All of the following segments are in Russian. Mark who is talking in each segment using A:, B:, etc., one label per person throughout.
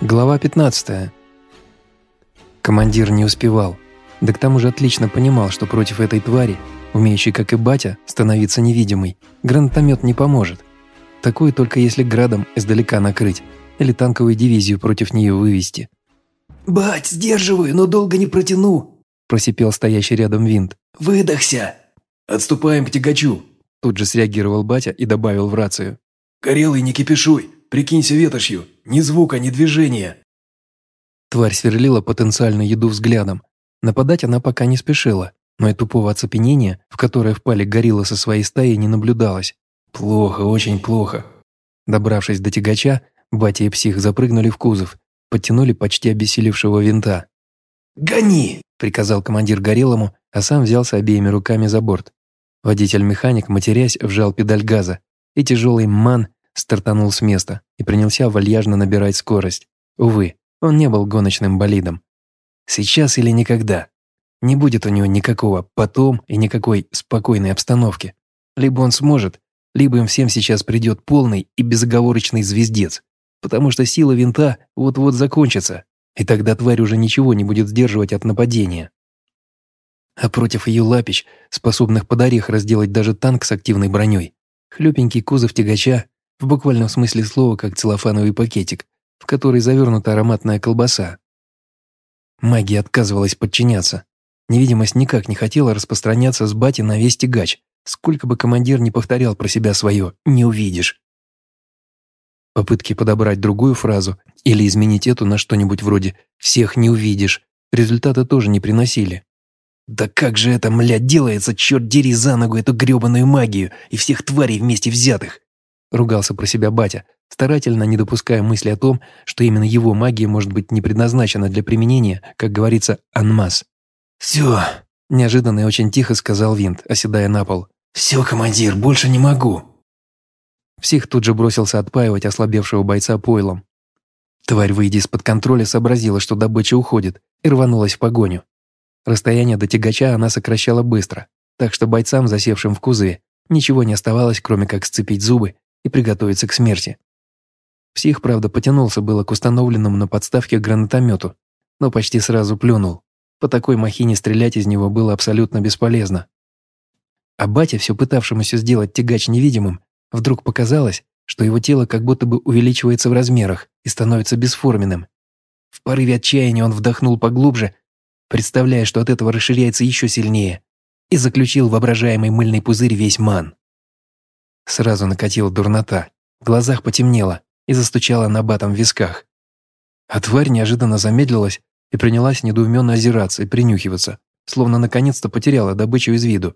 A: Глава 15. Командир не успевал. Да к тому же отлично понимал, что против этой твари, умеющей, как и батя, становиться невидимой, гранатомет не поможет. Такое только если градом издалека накрыть или танковую дивизию против нее вывести.
B: «Бать, сдерживаю, но долго не протяну!»
A: просипел стоящий рядом винт.
B: «Выдохся!» «Отступаем к тягачу!»
A: Тут же среагировал батя и добавил в рацию.
B: «Горелый, не кипишуй! Прикинься ветошью! Ни звука, ни движения!»
A: Тварь сверлила потенциальную еду взглядом. Нападать она пока не спешила, но и тупого оцепенения, в которое впали гориллы со своей стаей, не наблюдалось.
B: «Плохо, очень плохо».
A: Добравшись до тягача, батя и псих запрыгнули в кузов, подтянули почти обессилевшего винта.
B: «Гони!»
A: – приказал командир горелому, а сам взялся обеими руками за борт. Водитель-механик, матерясь, вжал педаль газа, и тяжелый ман стартанул с места и принялся вальяжно набирать скорость. Увы, он не был гоночным болидом. Сейчас или никогда. Не будет у него никакого «потом» и никакой спокойной обстановки. Либо он сможет, либо им всем сейчас придет полный и безоговорочный звездец, потому что сила винта вот-вот закончится, и тогда тварь уже ничего не будет сдерживать от нападения. А против ее лапищ, способных под орех разделать даже танк с активной броней, хлюпенький кузов тягача в буквальном смысле слова, как целлофановый пакетик, в который завернута ароматная колбаса. Магия отказывалась подчиняться. Невидимость никак не хотела распространяться с бати на весь тягач, сколько бы командир не повторял про себя свое «не увидишь». Попытки подобрать другую фразу или изменить эту на что-нибудь вроде «всех не увидишь» результата тоже не приносили. Да как же это, мля, делается, черт дери за ногу эту грёбаную магию и всех тварей вместе взятых? Ругался про себя батя, старательно не допуская мысли о том, что именно его магия может быть не предназначена для применения, как говорится, анмас.
B: «Все», –
A: неожиданно и очень тихо сказал Винт, оседая на пол.
B: «Все, командир, больше не могу».
A: Псих тут же бросился отпаивать ослабевшего бойца пойлом. Тварь, выйдя из-под контроля, сообразила, что добыча уходит, и рванулась в погоню. Расстояние до тягача она сокращала быстро, так что бойцам, засевшим в кузове, ничего не оставалось, кроме как сцепить зубы и приготовиться к смерти. Псих, правда, потянулся было к установленному на подставке гранатомету, но почти сразу плюнул. По такой махине стрелять из него было абсолютно бесполезно. А батя, все пытавшемуся сделать тягач невидимым, вдруг показалось, что его тело как будто бы увеличивается в размерах и становится бесформенным. В порыве отчаяния он вдохнул поглубже, представляя, что от этого расширяется еще сильнее, и заключил воображаемый мыльный пузырь весь ман. Сразу накатила дурнота, в глазах потемнело и застучала на батом в висках. А тварь неожиданно замедлилась и принялась недоуменно озираться и принюхиваться, словно наконец-то потеряла добычу из виду.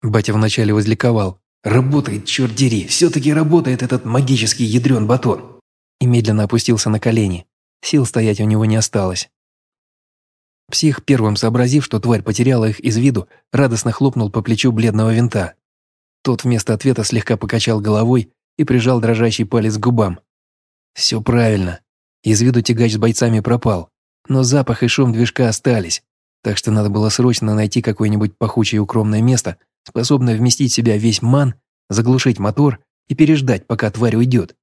A: Батя вначале возликовал.
B: «Работает, черт дери, все-таки работает этот магический ядрен батон!»
A: И медленно опустился на колени. Сил стоять у него не осталось. Псих, первым сообразив, что тварь потеряла их из виду, радостно хлопнул по плечу бледного винта. Тот вместо ответа слегка покачал головой и прижал дрожащий палец к губам. Все правильно. Из виду тягач с бойцами пропал, но запах и шум движка остались, так что надо было срочно найти какое-нибудь пахучее укромное место, способное вместить в себя весь ман, заглушить мотор и переждать, пока тварь уйдет.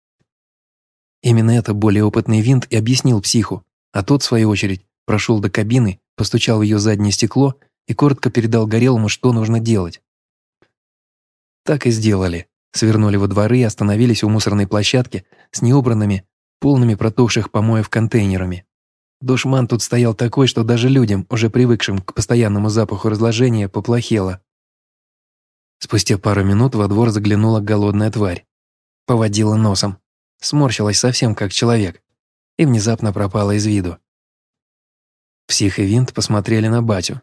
A: Именно это более опытный винт и объяснил психу, а тот, в свою очередь, прошел до кабины, постучал в ее заднее стекло и коротко передал Горелому, что нужно делать. Так и сделали. Свернули во дворы и остановились у мусорной площадки с неубранными, полными протухших помоев контейнерами. Душман тут стоял такой, что даже людям, уже привыкшим к постоянному запаху разложения, поплохело. Спустя пару минут во двор заглянула голодная тварь. Поводила носом. Сморщилась совсем как человек. И внезапно пропала из виду. Псих и Винт посмотрели на батю.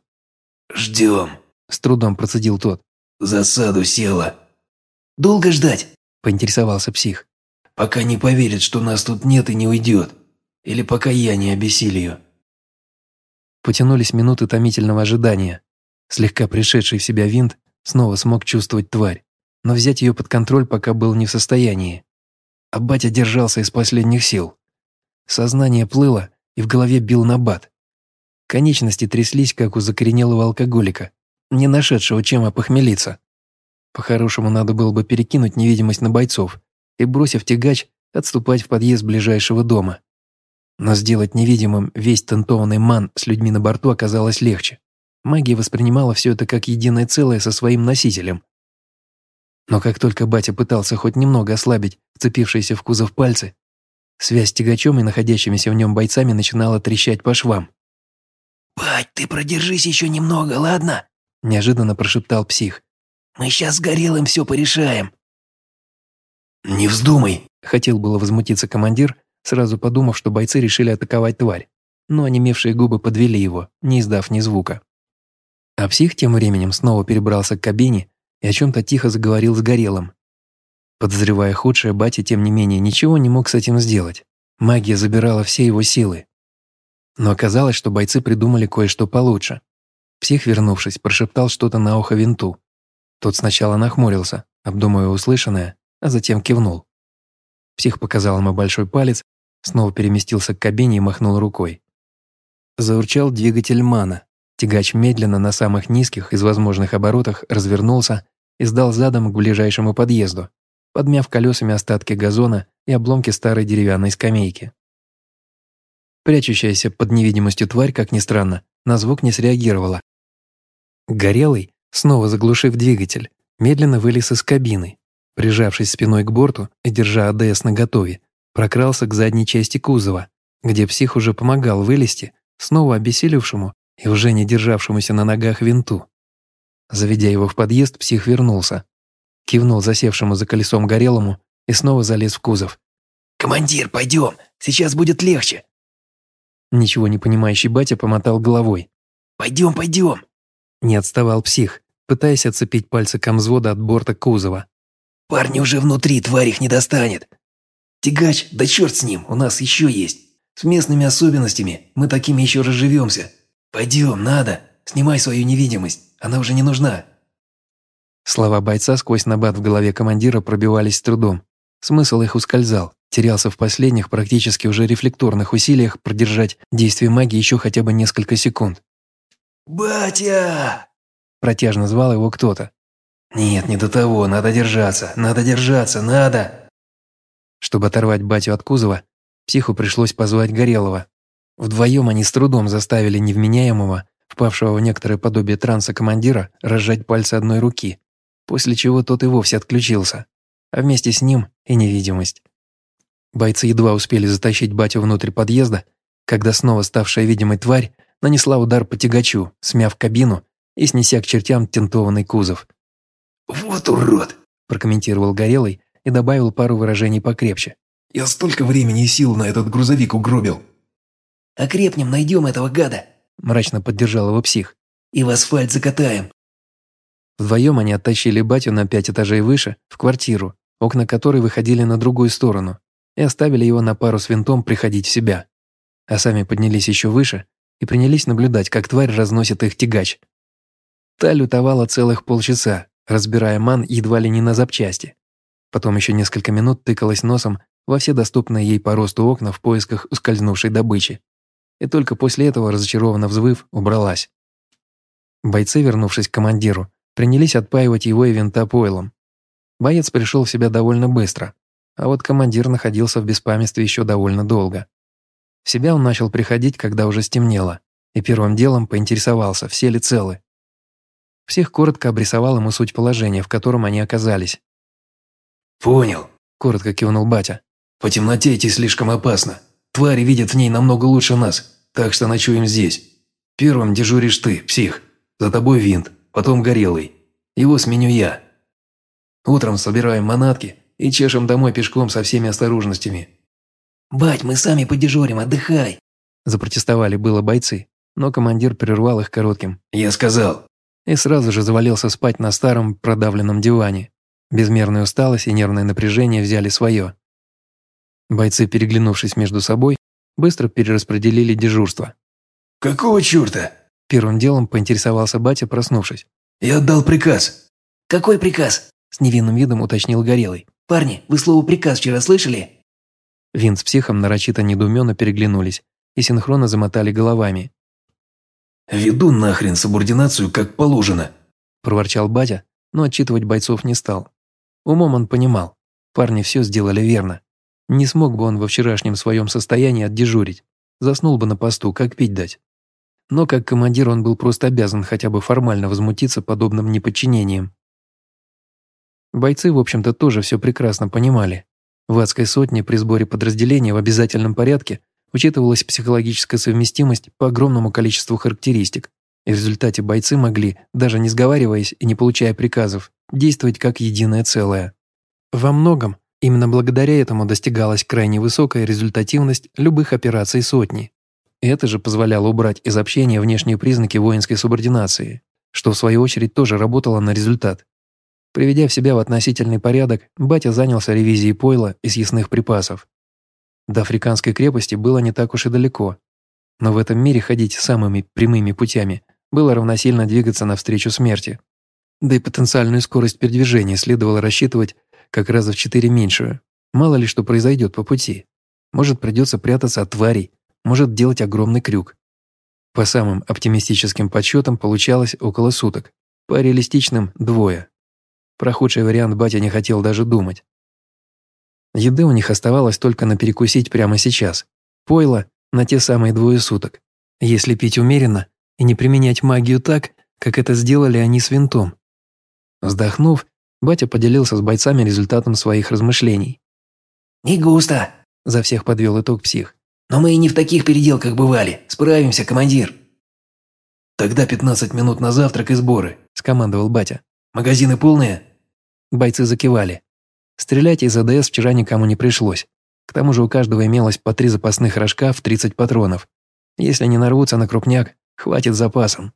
B: «Ждем», —
A: с трудом процедил тот
B: засаду села. Долго ждать?
A: Поинтересовался псих.
B: Пока не поверит, что нас тут нет и не уйдет. Или пока я не обессилию.
A: Потянулись минуты томительного ожидания. Слегка пришедший в себя винт снова смог чувствовать тварь, но взять ее под контроль пока был не в состоянии. А батя держался из последних сил. Сознание плыло и в голове бил набат. Конечности тряслись, как у закоренелого алкоголика не нашедшего чем опохмелиться. По-хорошему, надо было бы перекинуть невидимость на бойцов и, бросив тягач, отступать в подъезд ближайшего дома, Но сделать невидимым весь тентованный ман с людьми на борту оказалось легче. Магия воспринимала все это как единое целое со своим носителем. Но как только батя пытался хоть немного ослабить вцепившиеся в кузов пальцы, связь с тягачом и находящимися в нем бойцами начинала трещать по швам.
B: «Бать, ты продержись еще немного, ладно?»
A: – неожиданно прошептал псих.
B: «Мы сейчас с Горелым все порешаем». «Не вздумай!»
A: – хотел было возмутиться командир, сразу подумав, что бойцы решили атаковать тварь, но онемевшие губы подвели его, не издав ни звука. А псих тем временем снова перебрался к кабине и о чем-то тихо заговорил с Горелым. Подозревая худшее, батя, тем не менее, ничего не мог с этим сделать. Магия забирала все его силы. Но оказалось, что бойцы придумали кое-что получше. Псих, вернувшись, прошептал что-то на ухо винту. Тот сначала нахмурился, обдумывая услышанное, а затем кивнул. Псих показал ему большой палец, снова переместился к кабине и махнул рукой. Заурчал двигатель мана. Тягач медленно на самых низких из возможных оборотах развернулся и сдал задом к ближайшему подъезду, подмяв колесами остатки газона и обломки старой деревянной скамейки. Прячущаяся под невидимостью тварь, как ни странно, на звук не среагировала. Горелый, снова заглушив двигатель, медленно вылез из кабины, прижавшись спиной к борту и держа АДС наготове, прокрался к задней части кузова, где псих уже помогал вылезти, снова обессилевшему и уже не державшемуся на ногах винту. Заведя его в подъезд, псих вернулся, кивнул засевшему за колесом горелому и снова залез в кузов.
B: «Командир, пойдем, сейчас будет легче!»
A: Ничего не понимающий батя помотал головой.
B: «Пойдем, пойдем!»
A: Не отставал псих, пытаясь отцепить пальцы комзвода от борта кузова.
B: «Парни уже внутри, тварь их не достанет. Тягач, да черт с ним, у нас еще есть. С местными особенностями мы такими еще разживемся. Пойдем, надо, снимай свою невидимость, она уже не нужна».
A: Слова бойца сквозь набат в голове командира пробивались с трудом. Смысл их ускользал терялся в последних, практически уже рефлекторных усилиях продержать действие магии еще хотя бы несколько секунд.
B: «Батя!»
A: Протяжно звал его кто-то.
B: «Нет, не до того, надо держаться, надо держаться, надо!»
A: Чтобы оторвать батю от кузова, психу пришлось позвать Горелого. Вдвоем они с трудом заставили невменяемого, впавшего в некоторое подобие транса командира, разжать пальцы одной руки, после чего тот и вовсе отключился, а вместе с ним и невидимость. Бойцы едва успели затащить батю внутрь подъезда, когда снова ставшая видимой тварь нанесла удар по тягачу, смяв кабину и снеся к чертям тентованный кузов.
B: «Вот урод!»
A: – прокомментировал Горелый и добавил пару выражений покрепче.
B: «Я столько времени и сил на этот грузовик угробил!» «Окрепнем, найдем этого гада!»
A: – мрачно поддержал его псих.
B: «И в асфальт закатаем!»
A: Вдвоем они оттащили батю на пять этажей выше, в квартиру, окна которой выходили на другую сторону, и оставили его на пару с винтом приходить в себя. А сами поднялись еще выше и принялись наблюдать, как тварь разносит их тягач. Та лютовала целых полчаса, разбирая ман едва ли не на запчасти. Потом еще несколько минут тыкалась носом во все доступные ей по росту окна в поисках ускользнувшей добычи. И только после этого, разочарованно взвыв, убралась. Бойцы, вернувшись к командиру, принялись отпаивать его и винта пойлом. Боец пришел в себя довольно быстро, а вот командир находился в беспамятстве еще довольно долго. В себя он начал приходить, когда уже стемнело, и первым делом поинтересовался, все ли целы. Всех коротко обрисовал ему суть положения, в котором они оказались.
B: «Понял», –
A: коротко кивнул батя.
B: «По темноте идти слишком опасно. Твари видят в ней намного лучше нас, так что ночуем здесь. Первым дежуришь ты, псих. За тобой винт, потом горелый. Его сменю я. Утром собираем манатки и чешем домой пешком со всеми осторожностями». «Бать, мы сами подежурим, отдыхай!»
A: Запротестовали было бойцы, но командир прервал их коротким.
B: «Я сказал!»
A: И сразу же завалился спать на старом продавленном диване. Безмерная усталость и нервное напряжение взяли свое. Бойцы, переглянувшись между собой, быстро перераспределили дежурство.
B: «Какого черта?»
A: Первым делом поинтересовался батя, проснувшись.
B: «Я отдал приказ».
C: «Какой приказ?» С невинным видом уточнил Горелый. «Парни, вы слово «приказ» вчера слышали?»
A: Вин с психом нарочито недуменно переглянулись и синхронно замотали головами.
B: «Веду нахрен субординацию, как положено», –
A: проворчал батя, но отчитывать бойцов не стал. Умом он понимал, парни все сделали верно. Не смог бы он во вчерашнем своем состоянии отдежурить. заснул бы на посту, как пить дать. Но как командир он был просто обязан хотя бы формально возмутиться подобным неподчинением. Бойцы, в общем-то, тоже все прекрасно понимали. В адской сотне при сборе подразделения в обязательном порядке учитывалась психологическая совместимость по огромному количеству характеристик, и в результате бойцы могли, даже не сговариваясь и не получая приказов, действовать как единое целое. Во многом именно благодаря этому достигалась крайне высокая результативность любых операций сотни. Это же позволяло убрать из общения внешние признаки воинской субординации, что в свою очередь тоже работало на результат. Приведя в себя в относительный порядок, батя занялся ревизией пойла и съестных припасов. До африканской крепости было не так уж и далеко, но в этом мире ходить самыми прямыми путями было равносильно двигаться навстречу смерти. Да и потенциальную скорость передвижения следовало рассчитывать как раза в четыре меньшую. Мало ли что произойдет по пути. Может, придется прятаться от тварей, может делать огромный крюк. По самым оптимистическим подсчетам получалось около суток, по реалистичным – двое. Про худший вариант батя не хотел даже думать. Еды у них оставалось только на перекусить прямо сейчас. Пойло на те самые двое суток. Если пить умеренно и не применять магию так, как это сделали они с винтом. Вздохнув, батя поделился с бойцами результатом своих размышлений.
C: «Не густо», –
A: за всех подвел итог псих.
C: «Но мы и не в таких переделках бывали. Справимся, командир».
B: «Тогда 15 минут на завтрак и сборы», –
A: скомандовал батя.
B: «Магазины полные?»
A: Бойцы закивали. Стрелять из АДС вчера никому не пришлось. К тому же у каждого имелось по три запасных рожка в 30 патронов. Если не нарвутся на крупняк, хватит запасом.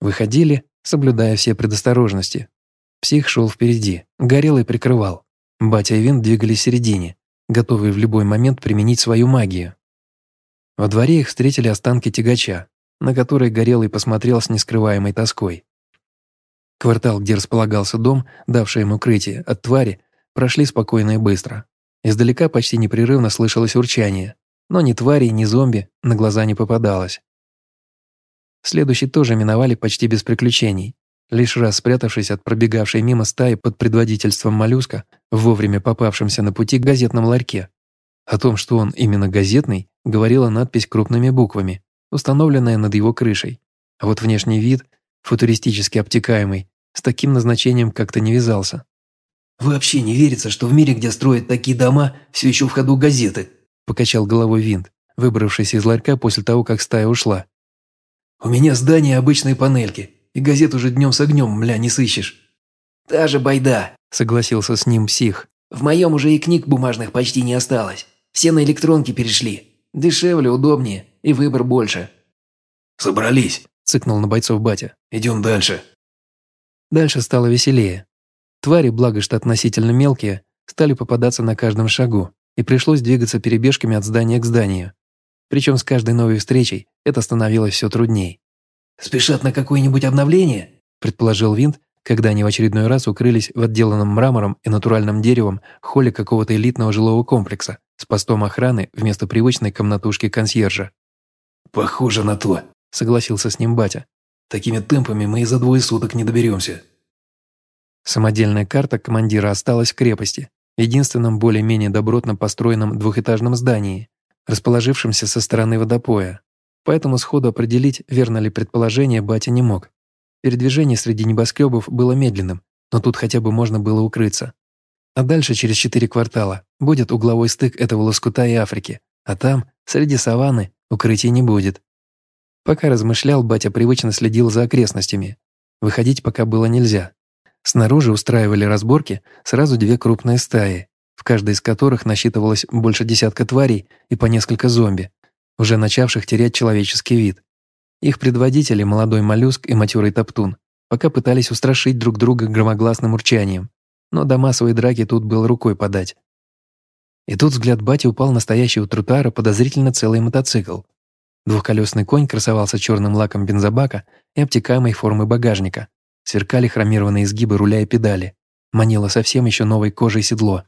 A: Выходили, соблюдая все предосторожности. Псих шел впереди, горелый прикрывал. Батя и Винт двигались в середине, готовые в любой момент применить свою магию. Во дворе их встретили останки тягача, на который Горелый посмотрел с нескрываемой тоской. Квартал, где располагался дом, давший им укрытие от твари, прошли спокойно и быстро. Издалека почти непрерывно слышалось урчание, но ни твари, ни зомби на глаза не попадалось. Следующий тоже миновали почти без приключений. Лишь раз спрятавшись от пробегавшей мимо стаи под предводительством моллюска, вовремя попавшимся на пути к газетном ларьке. О том, что он именно газетный, говорила надпись крупными буквами, установленная над его крышей. А вот внешний вид, футуристически обтекаемый, с таким назначением как-то не вязался.
C: «Вообще не верится, что в мире, где строят такие дома, все еще в ходу газеты»,
A: покачал головой Винт, выбравшийся из ларька после того, как стая ушла.
C: «У меня здание обычной панельки, и газет уже днем с огнем, мля, не сыщешь». «Та же байда»,
A: согласился с ним псих.
C: «В моем уже и книг бумажных почти не осталось. Все на электронки перешли. Дешевле, удобнее, и выбор больше».
B: «Собрались», –
A: цыкнул на бойцов батя.
B: «Идем дальше».
A: Дальше стало веселее. Твари, благо что относительно мелкие, стали попадаться на каждом шагу, и пришлось двигаться перебежками от здания к зданию. Причем с каждой новой встречей это становилось все трудней.
C: «Спешат на какое-нибудь обновление?»
A: – предположил Винт, когда они в очередной раз укрылись в отделанном мрамором и натуральным деревом холле какого-то элитного жилого комплекса с постом охраны вместо привычной комнатушки консьержа.
B: «Похоже на то», –
A: согласился с ним батя.
B: Такими темпами мы и за двое суток не доберемся.
A: Самодельная карта командира осталась в крепости, единственном более-менее добротно построенном двухэтажном здании, расположившемся со стороны водопоя. Поэтому сходу определить, верно ли предположение, батя не мог. Передвижение среди небоскребов было медленным, но тут хотя бы можно было укрыться. А дальше, через четыре квартала, будет угловой стык этого лоскута и Африки, а там, среди саванны, укрытий не будет. Пока размышлял, батя привычно следил за окрестностями. Выходить пока было нельзя. Снаружи устраивали разборки сразу две крупные стаи, в каждой из которых насчитывалось больше десятка тварей и по несколько зомби, уже начавших терять человеческий вид. Их предводители, молодой моллюск и матерый топтун, пока пытались устрашить друг друга громогласным урчанием, но до массовой драки тут был рукой подать. И тут взгляд бати упал на стоящий у тротуара подозрительно целый мотоцикл. Двухколесный конь красовался черным лаком бензобака и обтекаемой формы багажника. Сверкали хромированные изгибы руля и педали. Манило совсем еще новой кожей седло.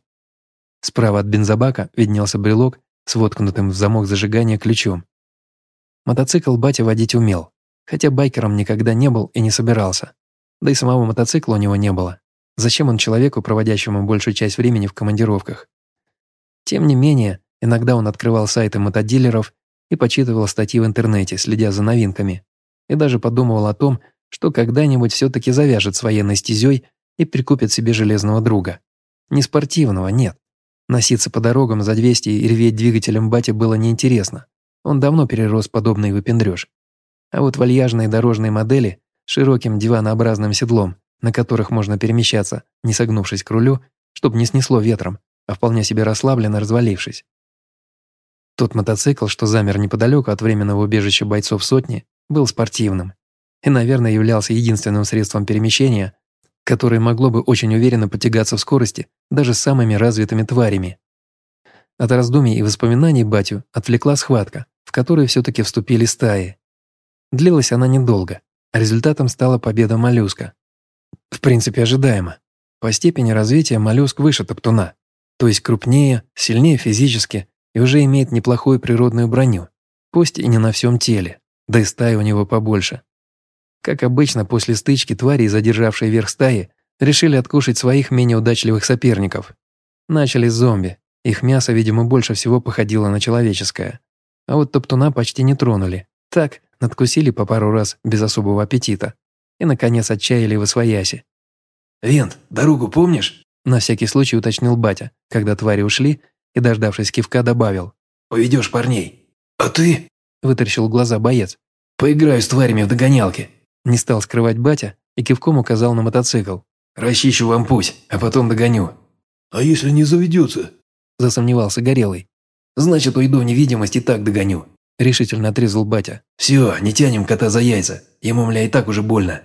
A: Справа от бензобака виднелся брелок с воткнутым в замок зажигания ключом. Мотоцикл батя водить умел, хотя байкером никогда не был и не собирался. Да и самого мотоцикла у него не было. Зачем он человеку, проводящему большую часть времени в командировках? Тем не менее, иногда он открывал сайты мотодилеров и почитывал статьи в интернете, следя за новинками. И даже подумывал о том, что когда-нибудь все-таки завяжет с военной стезей и прикупит себе железного друга. Не спортивного, нет. Носиться по дорогам за 200 и рветь двигателем бате было неинтересно. Он давно перерос подобный выпендрёж. А вот вальяжные дорожные модели с широким диванообразным седлом, на которых можно перемещаться, не согнувшись к рулю, чтобы не снесло ветром, а вполне себе расслабленно развалившись. Тот мотоцикл, что замер неподалеку от временного убежища бойцов сотни, был спортивным и, наверное, являлся единственным средством перемещения, которое могло бы очень уверенно потягаться в скорости даже с самыми развитыми тварями. От раздумий и воспоминаний батю отвлекла схватка, в которую все-таки вступили стаи. Длилась она недолго, а результатом стала победа моллюска. В принципе, ожидаемо. По степени развития моллюск выше топтуна, то есть крупнее, сильнее физически и уже имеет неплохую природную броню, пусть и не на всем теле, да и стая у него побольше. Как обычно, после стычки твари, задержавшие верх стаи, решили откушать своих менее удачливых соперников. Начали с зомби. Их мясо, видимо, больше всего походило на человеческое. А вот топтуна почти не тронули. Так, надкусили по пару раз без особого аппетита. И, наконец, отчаяли в освояси.
B: «Вент, дорогу помнишь?»
A: На всякий случай уточнил батя, когда твари ушли и, дождавшись кивка, добавил.
B: «Поведешь парней». «А ты?»
A: – вытаращил глаза боец.
B: «Поиграю с тварями в догонялки».
A: Не стал скрывать батя и кивком указал на мотоцикл.
B: «Расчищу вам путь, а потом догоню».
D: «А если не заведется?»
A: – засомневался Горелый.
B: «Значит, уйду в невидимость и так догоню», – решительно отрезал батя. «Все, не тянем кота за яйца, ему, мля, и так уже больно».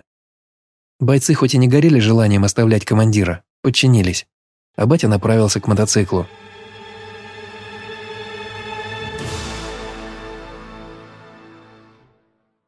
A: Бойцы хоть и не горели желанием оставлять командира, подчинились, а батя направился к мотоциклу –